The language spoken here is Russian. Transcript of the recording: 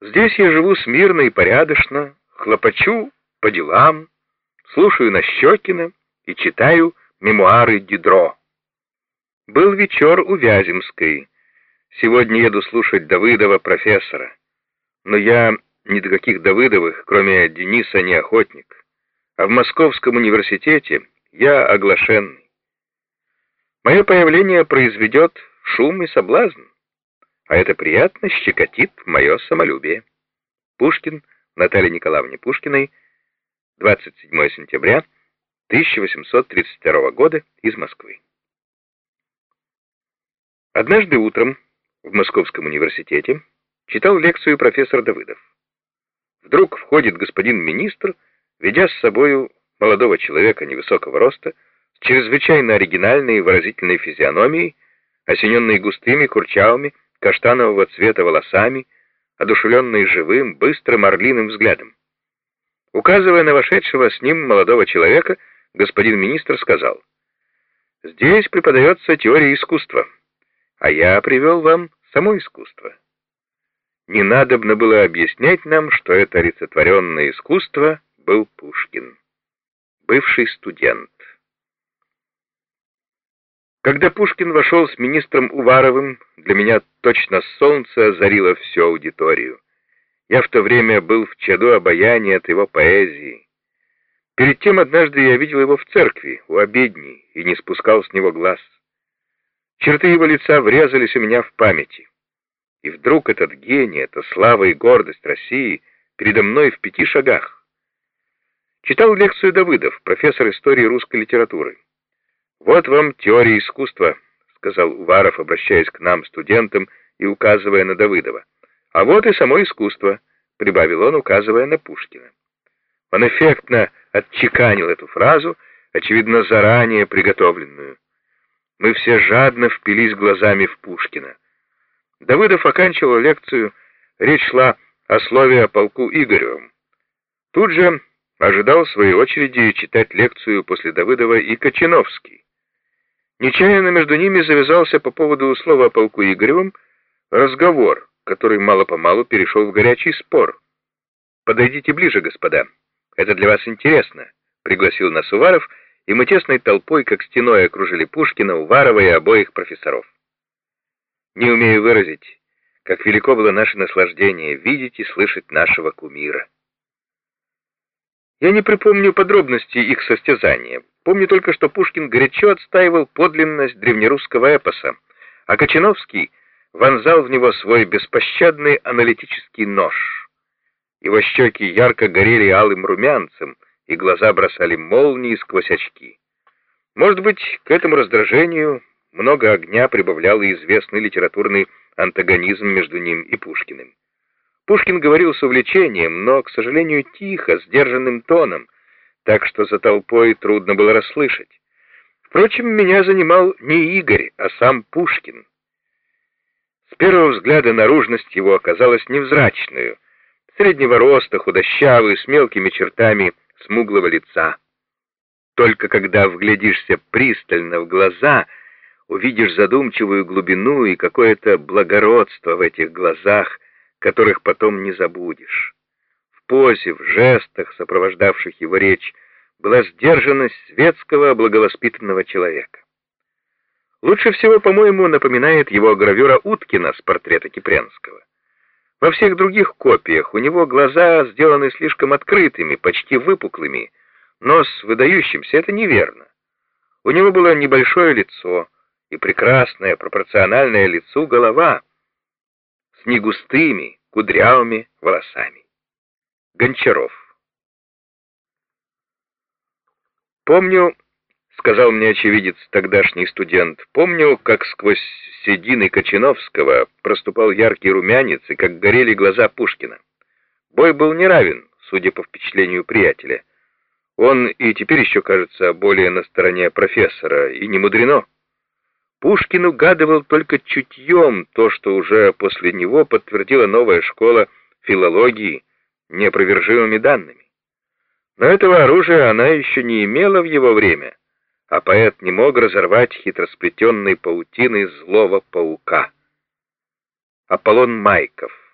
Здесь я живу смирно и порядочно, хлопочу по делам, слушаю Нащекина и читаю мемуары Дидро. Был вечер у Вяземской. Сегодня еду слушать Давыдова профессора. Но я ни до каких Давыдовых, кроме Дениса, не охотник. А в Московском университете я оглашенный. Мое появление произведет шум и соблазн а это приятно щекотит мое самолюбие. Пушкин Наталье Николаевне Пушкиной, 27 сентября 1832 года из Москвы. Однажды утром в Московском университете читал лекцию профессор Давыдов. Вдруг входит господин министр, ведя с собою молодого человека невысокого роста, с чрезвычайно оригинальной и выразительной физиономией, осененной густыми, курчавыми, каштанового цвета волосами, одушевленный живым, быстрым орлиным взглядом. Указывая на вошедшего с ним молодого человека, господин министр сказал, «Здесь преподается теория искусства, а я привел вам само искусство. Не надобно было объяснять нам, что это олицетворенное искусство был Пушкин, бывший студент». Когда Пушкин вошел с министром Уваровым, для меня точно солнце озарило всю аудиторию. Я в то время был в чаду обаяния от его поэзии. Перед тем однажды я видел его в церкви, у обедней, и не спускал с него глаз. Черты его лица врезались у меня в памяти. И вдруг этот гений, эта слава и гордость России передо мной в пяти шагах. Читал лекцию Давыдов, профессор истории русской литературы. «Вот вам теория искусства», — сказал Уваров, обращаясь к нам, студентам, и указывая на Давыдова. «А вот и само искусство», — прибавил он, указывая на Пушкина. Он эффектно отчеканил эту фразу, очевидно, заранее приготовленную. Мы все жадно впились глазами в Пушкина. Давыдов оканчивал лекцию, речь шла о слове о полку Игоревым. Тут же ожидал своей очереди читать лекцию после Давыдова и Кочиновский. Нечаянно между ними завязался по поводу слова о полку Игоревым разговор, который мало-помалу перешел в горячий спор. «Подойдите ближе, господа. Это для вас интересно», — пригласил нас Уваров, и мы тесной толпой, как стеной, окружили Пушкина, Уварова и обоих профессоров. Не умею выразить, как велико было наше наслаждение видеть и слышать нашего кумира. Я не припомню подробностей их состязания. Помню только, что Пушкин горячо отстаивал подлинность древнерусского эпоса, а Кочиновский вонзал в него свой беспощадный аналитический нож. Его щеки ярко горели алым румянцем, и глаза бросали молнии сквозь очки. Может быть, к этому раздражению много огня прибавлял и известный литературный антагонизм между ним и Пушкиным. Пушкин говорил с увлечением, но, к сожалению, тихо, сдержанным тоном, так что за толпой трудно было расслышать. Впрочем, меня занимал не Игорь, а сам Пушкин. С первого взгляда наружность его оказалась невзрачную, среднего роста, худощавый, с мелкими чертами смуглого лица. Только когда вглядишься пристально в глаза, увидишь задумчивую глубину и какое-то благородство в этих глазах, которых потом не забудешь позе, в жестах, сопровождавших его речь, была сдержанность светского, благовоспитанного человека. Лучше всего, по-моему, напоминает его гравюра Уткина с портрета Кипренского. Во всех других копиях у него глаза сделаны слишком открытыми, почти выпуклыми, нос выдающимся, это неверно. У него было небольшое лицо и прекрасное, пропорциональное лицу голова с негустыми, кудрявыми волосами. Гончаров. «Помню, — сказал мне очевидец, тогдашний студент, — помню, как сквозь седины Кочиновского проступал яркий румянец и как горели глаза Пушкина. Бой был неравен, судя по впечатлению приятеля. Он и теперь еще кажется более на стороне профессора, и не мудрено. Пушкин угадывал только чутьем то, что уже после него подтвердила новая школа филологии, неопровержимыми данными. Но этого оружия она еще не имела в его время, а поэт не мог разорвать хитросплетенной паутины злого паука. Аполлон Майков